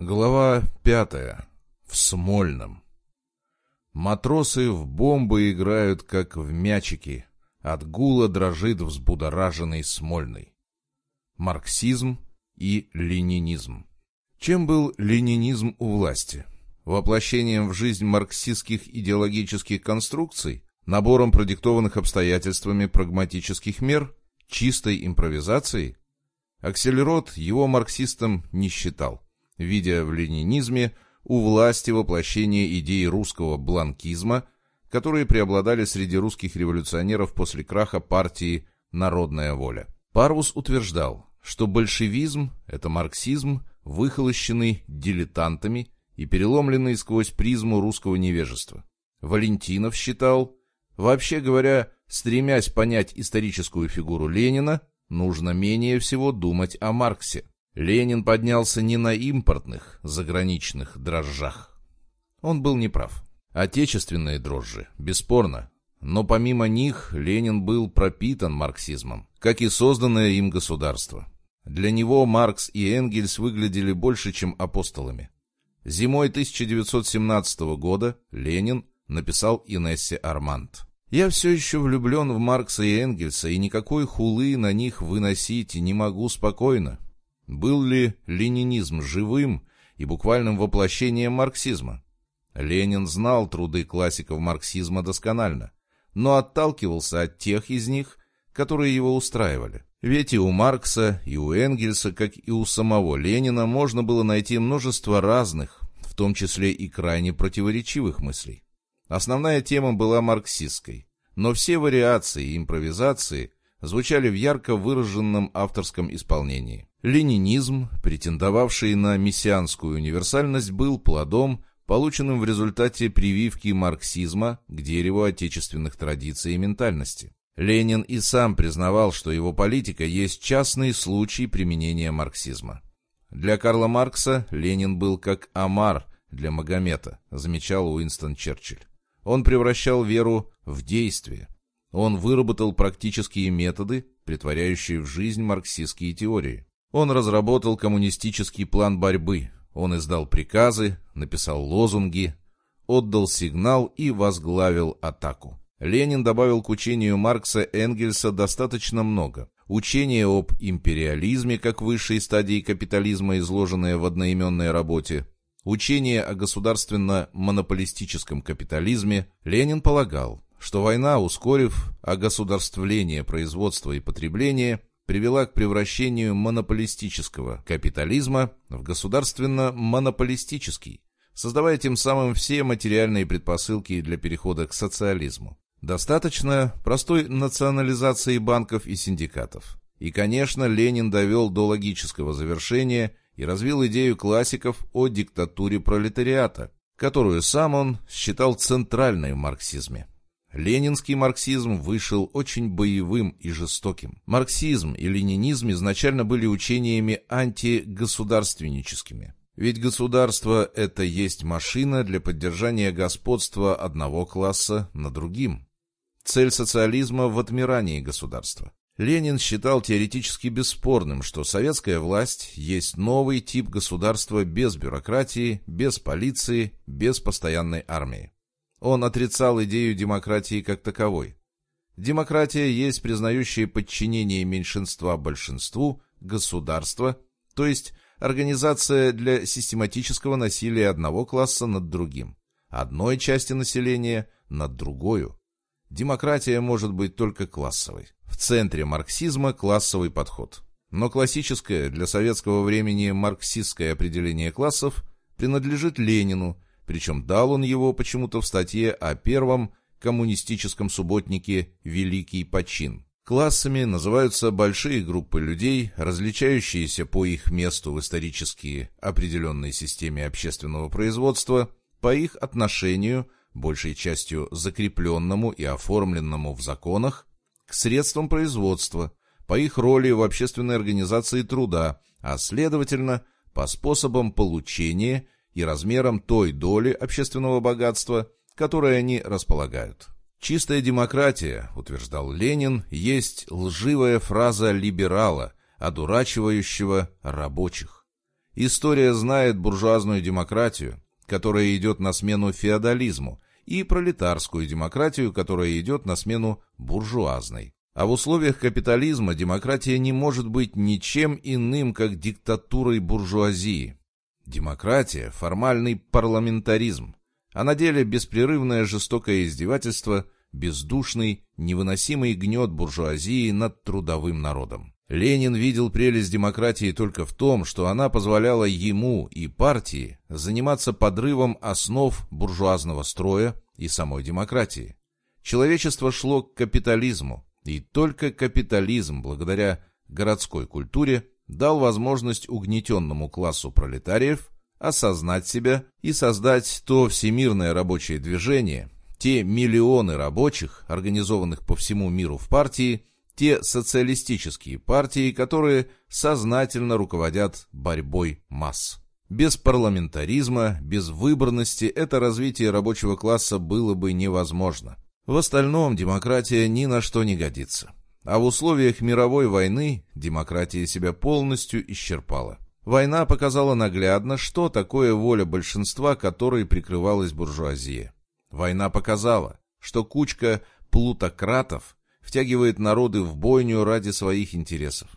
Глава пятая. В Смольном. Матросы в бомбы играют, как в мячики. От гула дрожит взбудораженный Смольный. Марксизм и ленинизм. Чем был ленинизм у власти? Воплощением в жизнь марксистских идеологических конструкций? Набором продиктованных обстоятельствами прагматических мер? Чистой импровизацией? Акселерот его марксистом не считал видя в ленинизме у власти воплощение идей русского бланкизма, которые преобладали среди русских революционеров после краха партии «Народная воля». Парвус утверждал, что большевизм – это марксизм, выхолощенный дилетантами и переломленный сквозь призму русского невежества. Валентинов считал, вообще говоря, стремясь понять историческую фигуру Ленина, нужно менее всего думать о Марксе. Ленин поднялся не на импортных, заграничных дрожжах. Он был неправ. Отечественные дрожжи, бесспорно. Но помимо них Ленин был пропитан марксизмом, как и созданное им государство. Для него Маркс и Энгельс выглядели больше, чем апостолами. Зимой 1917 года Ленин написал Инессе Арманд. «Я все еще влюблен в Маркса и Энгельса, и никакой хулы на них выносить не могу спокойно. Был ли ленинизм живым и буквальным воплощением марксизма? Ленин знал труды классиков марксизма досконально, но отталкивался от тех из них, которые его устраивали. Ведь и у Маркса, и у Энгельса, как и у самого Ленина, можно было найти множество разных, в том числе и крайне противоречивых мыслей. Основная тема была марксистской, но все вариации и импровизации звучали в ярко выраженном авторском исполнении. Ленинизм, претендовавший на мессианскую универсальность, был плодом, полученным в результате прививки марксизма к дереву отечественных традиций и ментальности. Ленин и сам признавал, что его политика есть частный случай применения марксизма. Для Карла Маркса Ленин был как Амар для Магомета, замечал Уинстон Черчилль. Он превращал веру в действие. Он выработал практические методы, притворяющие в жизнь марксистские теории. Он разработал коммунистический план борьбы. Он издал приказы, написал лозунги, отдал сигнал и возглавил атаку. Ленин добавил к учению Маркса Энгельса достаточно много. Учение об империализме как высшей стадии капитализма, изложенное в одноименной работе, учение о государственно-монополистическом капитализме, Ленин полагал, что война, ускорив огосударствление производства и потребления, привела к превращению монополистического капитализма в государственно-монополистический, создавая тем самым все материальные предпосылки для перехода к социализму. Достаточно простой национализации банков и синдикатов. И, конечно, Ленин довел до логического завершения и развил идею классиков о диктатуре пролетариата, которую сам он считал центральной в марксизме. Ленинский марксизм вышел очень боевым и жестоким. Марксизм и ленинизм изначально были учениями антигосударственническими. Ведь государство – это есть машина для поддержания господства одного класса над другим. Цель социализма в отмирании государства. Ленин считал теоретически бесспорным, что советская власть есть новый тип государства без бюрократии, без полиции, без постоянной армии. Он отрицал идею демократии как таковой. Демократия есть признающее подчинение меньшинства большинству, государство, то есть организация для систематического насилия одного класса над другим, одной части населения над другою. Демократия может быть только классовой. В центре марксизма классовый подход. Но классическое для советского времени марксистское определение классов принадлежит Ленину – причем дал он его почему-то в статье о первом коммунистическом субботнике «Великий почин». Классами называются большие группы людей, различающиеся по их месту в исторически определенной системе общественного производства, по их отношению, большей частью закрепленному и оформленному в законах, к средствам производства, по их роли в общественной организации труда, а следовательно, по способам получения и размером той доли общественного богатства, которой они располагают. «Чистая демократия», — утверждал Ленин, — «есть лживая фраза либерала, одурачивающего рабочих. История знает буржуазную демократию, которая идет на смену феодализму, и пролетарскую демократию, которая идет на смену буржуазной. А в условиях капитализма демократия не может быть ничем иным, как диктатурой буржуазии. Демократия – формальный парламентаризм, а на деле беспрерывное жестокое издевательство, бездушный, невыносимый гнет буржуазии над трудовым народом. Ленин видел прелесть демократии только в том, что она позволяла ему и партии заниматься подрывом основ буржуазного строя и самой демократии. Человечество шло к капитализму, и только капитализм, благодаря городской культуре, дал возможность угнетенному классу пролетариев осознать себя и создать то всемирное рабочее движение, те миллионы рабочих, организованных по всему миру в партии, те социалистические партии, которые сознательно руководят борьбой масс. Без парламентаризма, без выборности это развитие рабочего класса было бы невозможно. В остальном демократия ни на что не годится. А в условиях мировой войны демократия себя полностью исчерпала. Война показала наглядно, что такое воля большинства, которой прикрывалась буржуазия. Война показала, что кучка плутократов втягивает народы в бойню ради своих интересов.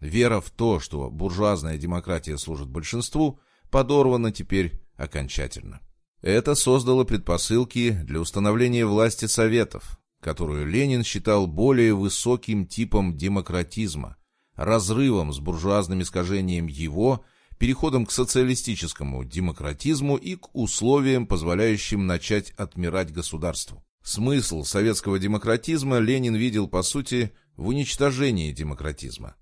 Вера в то, что буржуазная демократия служит большинству, подорвана теперь окончательно. Это создало предпосылки для установления власти Советов, которую Ленин считал более высоким типом демократизма, разрывом с буржуазным искажением его, переходом к социалистическому демократизму и к условиям, позволяющим начать отмирать государству. Смысл советского демократизма Ленин видел, по сути, в уничтожении демократизма.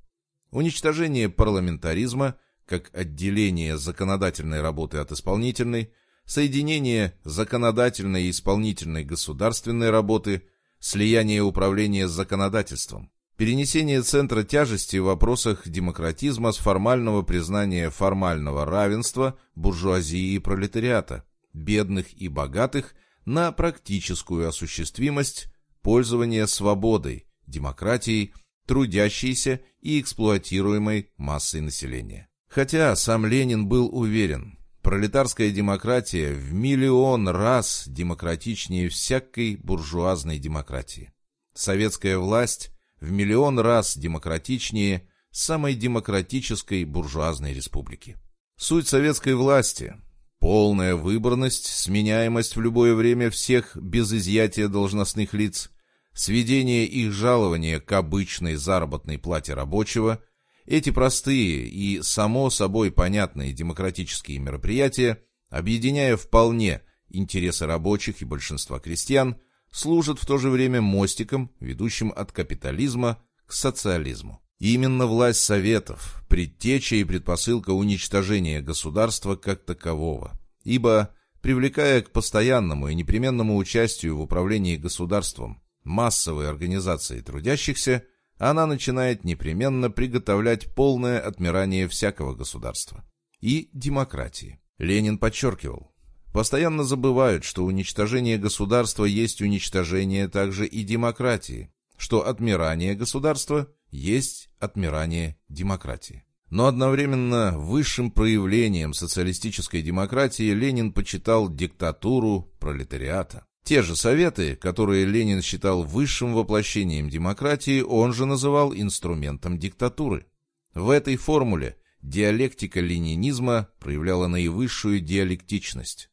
Уничтожение парламентаризма, как отделение законодательной работы от исполнительной, соединение законодательной и исполнительной государственной работы, слияние управления с законодательством, перенесение центра тяжести в вопросах демократизма с формального признания формального равенства буржуазии и пролетариата, бедных и богатых – на практическую осуществимость пользования свободой, демократией, трудящейся и эксплуатируемой массой населения. Хотя сам Ленин был уверен, пролетарская демократия в миллион раз демократичнее всякой буржуазной демократии. Советская власть в миллион раз демократичнее самой демократической буржуазной республики. Суть советской власти Полная выборность, сменяемость в любое время всех без изъятия должностных лиц, сведение их жалования к обычной заработной плате рабочего, эти простые и само собой понятные демократические мероприятия, объединяя вполне интересы рабочих и большинства крестьян, служат в то же время мостиком, ведущим от капитализма к социализму. Именно власть Советов – предтеча и предпосылка уничтожения государства как такового, ибо, привлекая к постоянному и непременному участию в управлении государством массовые организации трудящихся, она начинает непременно приготовлять полное отмирание всякого государства и демократии. Ленин подчеркивал, постоянно забывают, что уничтожение государства есть уничтожение также и демократии, что отмирание государства есть отмирание демократии. Но одновременно высшим проявлением социалистической демократии Ленин почитал диктатуру пролетариата. Те же советы, которые Ленин считал высшим воплощением демократии, он же называл инструментом диктатуры. В этой формуле диалектика ленинизма проявляла наивысшую диалектичность.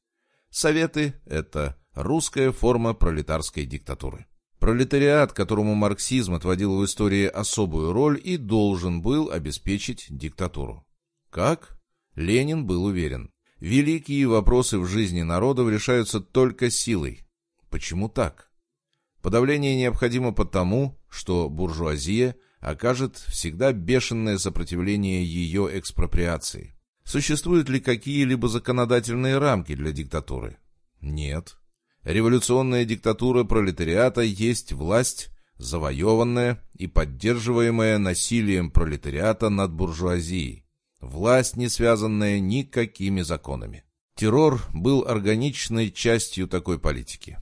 Советы – это русская форма пролетарской диктатуры. Пролетариат, которому марксизм отводил в истории особую роль и должен был обеспечить диктатуру. Как? Ленин был уверен. Великие вопросы в жизни народов решаются только силой. Почему так? Подавление необходимо потому, что буржуазия окажет всегда бешеное сопротивление ее экспроприации. Существуют ли какие-либо законодательные рамки для диктатуры? Нет. Революционная диктатура пролетариата есть власть, завоеванная и поддерживаемая насилием пролетариата над буржуазией. Власть, не связанная никакими законами. Террор был органичной частью такой политики.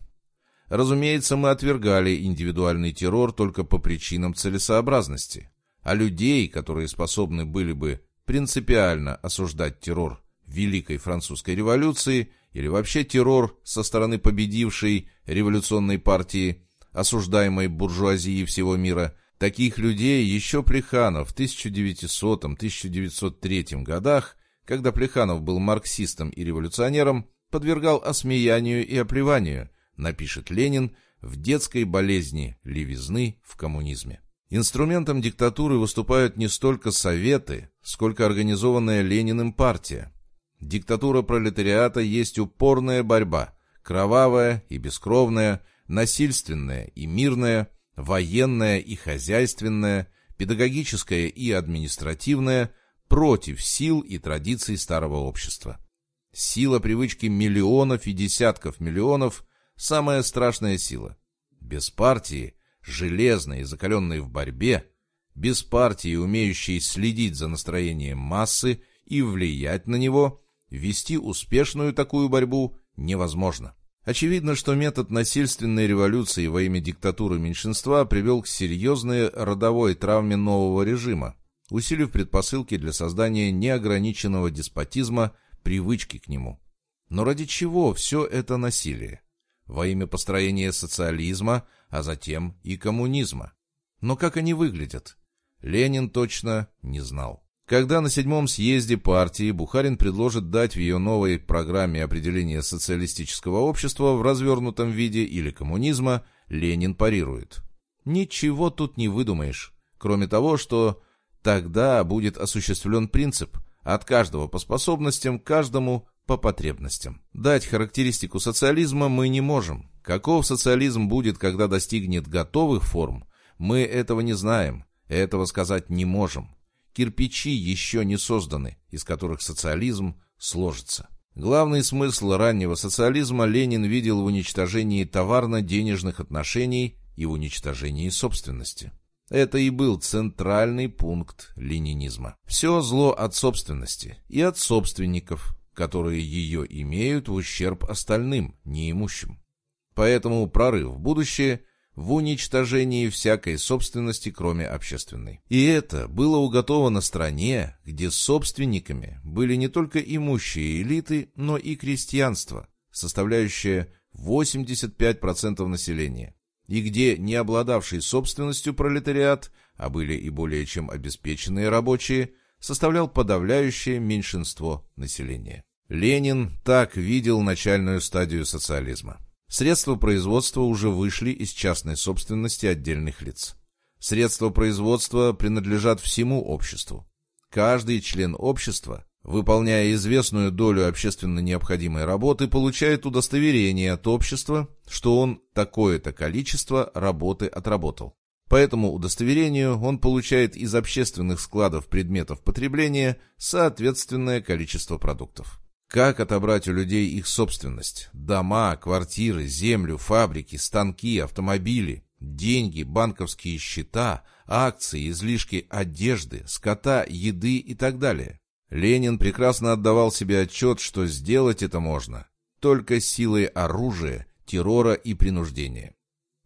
Разумеется, мы отвергали индивидуальный террор только по причинам целесообразности, а людей, которые способны были бы принципиально осуждать террор Великой Французской революции или вообще террор со стороны победившей революционной партии, осуждаемой буржуазии всего мира, таких людей еще Плеханов в 1900-1903 годах, когда Плеханов был марксистом и революционером, подвергал осмеянию и оплеванию, напишет Ленин в детской болезни левизны в коммунизме. Инструментом диктатуры выступают не столько советы, сколько организованная Лениным партия. Диктатура пролетариата есть упорная борьба, кровавая и бескровная, насильственная и мирная, военная и хозяйственная, педагогическая и административная, против сил и традиций старого общества. Сила привычки миллионов и десятков миллионов – самая страшная сила. Без партии, железной и закаленной в борьбе, без партии, умеющей следить за настроением массы и влиять на него, вести успешную такую борьбу невозможно. Очевидно, что метод насильственной революции во имя диктатуры меньшинства привел к серьезной родовой травме нового режима, усилив предпосылки для создания неограниченного деспотизма, привычки к нему. Но ради чего все это насилие? Во имя построения социализма, а затем и коммунизма. Но как они выглядят? Ленин точно не знал. Когда на седьмом съезде партии Бухарин предложит дать в ее новой программе определение социалистического общества в развернутом виде или коммунизма, Ленин парирует. Ничего тут не выдумаешь, кроме того, что тогда будет осуществлен принцип «от каждого по способностям, каждому по потребностям». Дать характеристику социализма мы не можем. Каков социализм будет, когда достигнет готовых форм, мы этого не знаем, этого сказать не можем кирпичи еще не созданы, из которых социализм сложится. Главный смысл раннего социализма Ленин видел в уничтожении товарно-денежных отношений и в уничтожении собственности. Это и был центральный пункт ленинизма. Все зло от собственности и от собственников, которые ее имеют в ущерб остальным, неимущим. Поэтому прорыв в будущее в уничтожении всякой собственности, кроме общественной. И это было уготовано стране, где собственниками были не только имущие элиты, но и крестьянство, составляющее 85% населения, и где не обладавший собственностью пролетариат, а были и более чем обеспеченные рабочие, составлял подавляющее меньшинство населения. Ленин так видел начальную стадию социализма. Средства производства уже вышли из частной собственности отдельных лиц. Средства производства принадлежат всему обществу. Каждый член общества, выполняя известную долю общественно необходимой работы, получает удостоверение от общества, что он такое-то количество работы отработал. По этому удостоверению он получает из общественных складов предметов потребления соответственное количество продуктов. Как отобрать у людей их собственность? Дома, квартиры, землю, фабрики, станки, автомобили, деньги, банковские счета, акции, излишки одежды, скота, еды и так далее. Ленин прекрасно отдавал себе отчет, что сделать это можно только силой оружия, террора и принуждения.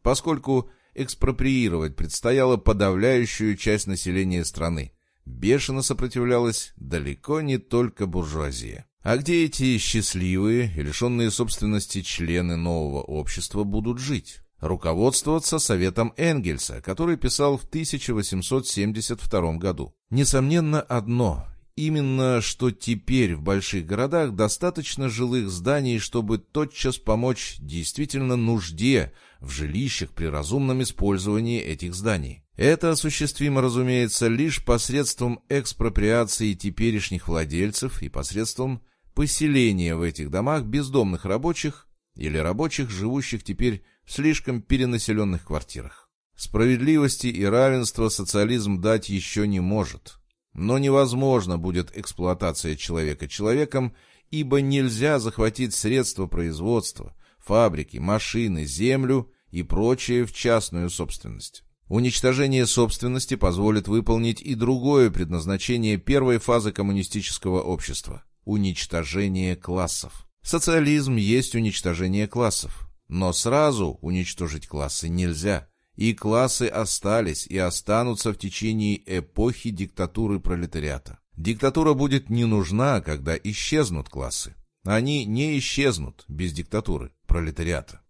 Поскольку экспроприировать предстояло подавляющую часть населения страны, бешено сопротивлялась далеко не только буржуазия. А где эти счастливые и лишенные собственности члены нового общества будут жить? Руководствоваться советом Энгельса, который писал в 1872 году. Несомненно одно Именно что теперь в больших городах достаточно жилых зданий, чтобы тотчас помочь действительно нужде в жилищах при разумном использовании этих зданий. Это осуществимо, разумеется, лишь посредством экспроприации теперешних владельцев и посредством поселения в этих домах бездомных рабочих или рабочих, живущих теперь в слишком перенаселенных квартирах. Справедливости и равенства социализм дать еще не может. Но невозможно будет эксплуатация человека человеком, ибо нельзя захватить средства производства, фабрики, машины, землю и прочее в частную собственность. Уничтожение собственности позволит выполнить и другое предназначение первой фазы коммунистического общества уничтожение классов. Социализм есть уничтожение классов. Но сразу уничтожить классы нельзя. И классы остались и останутся в течение эпохи диктатуры пролетариата. Диктатура будет не нужна, когда исчезнут классы. Они не исчезнут без диктатуры, пролетариата.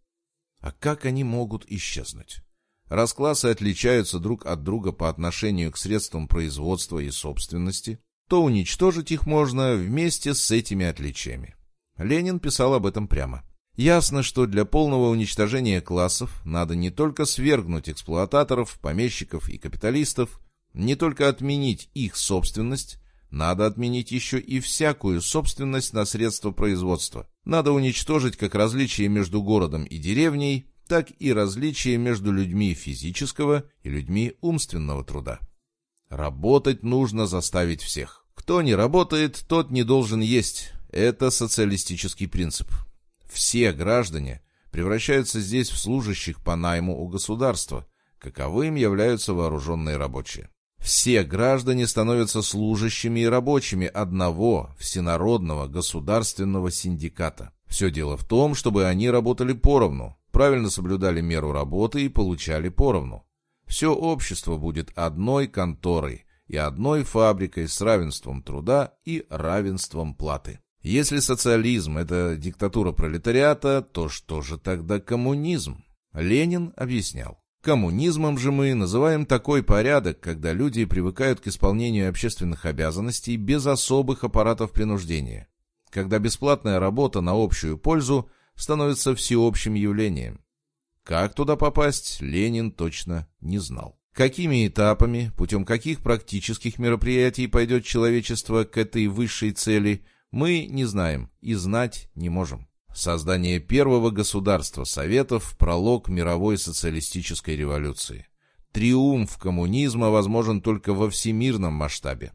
А как они могут исчезнуть? Раз классы отличаются друг от друга по отношению к средствам производства и собственности, то уничтожить их можно вместе с этими отличиями. Ленин писал об этом прямо. Ясно, что для полного уничтожения классов надо не только свергнуть эксплуататоров, помещиков и капиталистов, не только отменить их собственность, надо отменить еще и всякую собственность на средства производства. Надо уничтожить как различия между городом и деревней, так и различия между людьми физического и людьми умственного труда. Работать нужно заставить всех. Кто не работает, тот не должен есть. Это социалистический принцип. Все граждане превращаются здесь в служащих по найму у государства, каковым являются вооруженные рабочие. Все граждане становятся служащими и рабочими одного всенародного государственного синдиката. Все дело в том, чтобы они работали поровну, правильно соблюдали меру работы и получали поровну. Все общество будет одной конторой и одной фабрикой с равенством труда и равенством платы. Если социализм – это диктатура пролетариата, то что же тогда коммунизм? Ленин объяснял. Коммунизмом же мы называем такой порядок, когда люди привыкают к исполнению общественных обязанностей без особых аппаратов принуждения, когда бесплатная работа на общую пользу становится всеобщим явлением. Как туда попасть, Ленин точно не знал. Какими этапами, путем каких практических мероприятий пойдет человечество к этой высшей цели, мы не знаем и знать не можем. Создание первого государства Советов – пролог мировой социалистической революции. Триумф коммунизма возможен только во всемирном масштабе.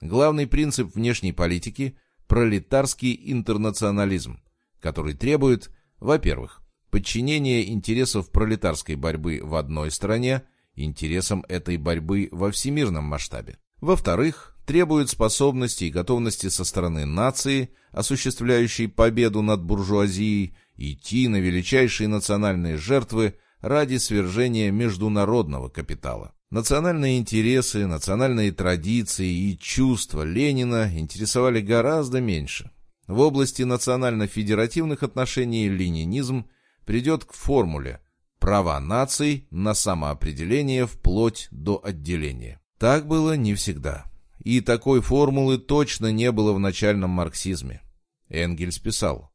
Главный принцип внешней политики – пролетарский интернационализм, который требует, во-первых, подчинения интересов пролетарской борьбы в одной стране интересам этой борьбы во всемирном масштабе. Во-вторых, требует способности и готовности со стороны нации, осуществляющей победу над буржуазией, идти на величайшие национальные жертвы ради свержения международного капитала. Национальные интересы, национальные традиции и чувства Ленина интересовали гораздо меньше. В области национально-федеративных отношений ленинизм придет к формуле «права наций на самоопределение вплоть до отделения». Так было не всегда и такой формулы точно не было в начальном марксизме. Энгельс писал,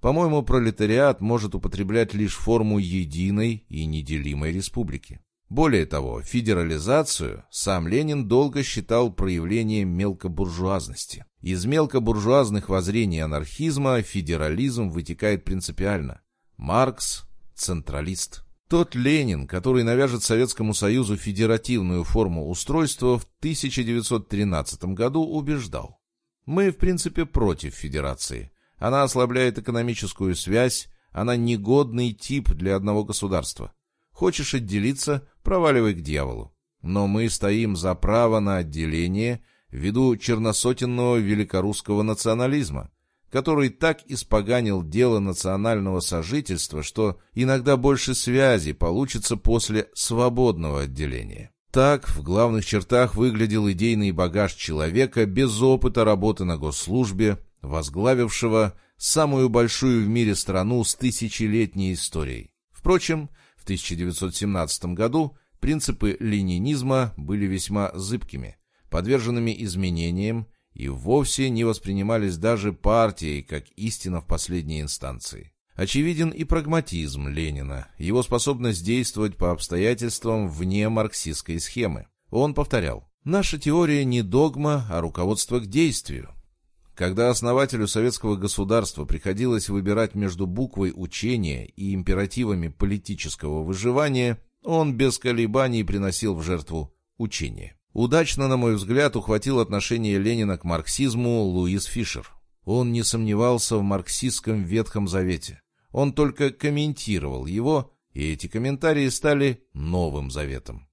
«По-моему, пролетариат может употреблять лишь форму единой и неделимой республики». Более того, федерализацию сам Ленин долго считал проявлением мелкобуржуазности. Из мелкобуржуазных воззрений анархизма федерализм вытекает принципиально. Маркс – централист. Тот Ленин, который навяжет Советскому Союзу федеративную форму устройства, в 1913 году убеждал. Мы, в принципе, против федерации. Она ослабляет экономическую связь, она негодный тип для одного государства. Хочешь отделиться – проваливай к дьяволу. Но мы стоим за право на отделение ввиду черносотенного великорусского национализма, который так испоганил дело национального сожительства, что иногда больше связи получится после свободного отделения. Так в главных чертах выглядел идейный багаж человека без опыта работы на госслужбе, возглавившего самую большую в мире страну с тысячелетней историей. Впрочем, в 1917 году принципы ленинизма были весьма зыбкими, подверженными изменениям и вовсе не воспринимались даже партией как истина в последней инстанции. Очевиден и прагматизм Ленина, его способность действовать по обстоятельствам вне марксистской схемы. Он повторял, «Наша теория не догма, а руководство к действию». Когда основателю советского государства приходилось выбирать между буквой учения и императивами политического выживания, он без колебаний приносил в жертву учение. Удачно, на мой взгляд, ухватил отношение Ленина к марксизму Луис Фишер. Он не сомневался в марксистском Ветхом Завете. Он только комментировал его, и эти комментарии стали Новым Заветом.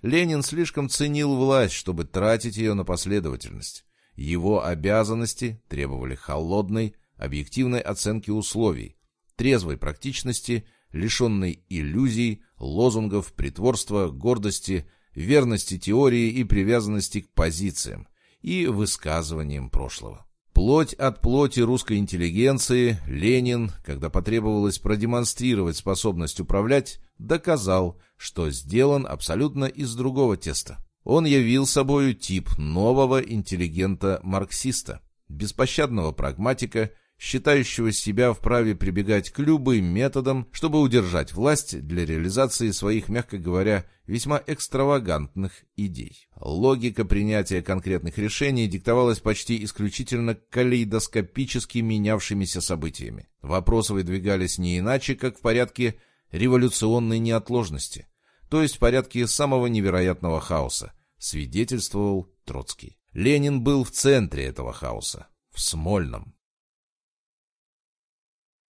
Ленин слишком ценил власть, чтобы тратить ее на последовательность. Его обязанности требовали холодной, объективной оценки условий, трезвой практичности, лишенной иллюзий, лозунгов, притворства, гордости, верности теории и привязанности к позициям, и высказыванием прошлого. Плоть от плоти русской интеллигенции, Ленин, когда потребовалось продемонстрировать способность управлять, доказал, что сделан абсолютно из другого теста. Он явил собою тип нового интеллигента-марксиста, беспощадного прагматика, считающего себя вправе прибегать к любым методам, чтобы удержать власть для реализации своих, мягко говоря, весьма экстравагантных идей. Логика принятия конкретных решений диктовалась почти исключительно калейдоскопически менявшимися событиями. Вопросы выдвигались не иначе, как в порядке революционной неотложности, то есть в порядке самого невероятного хаоса, свидетельствовал Троцкий. Ленин был в центре этого хаоса, в Смольном.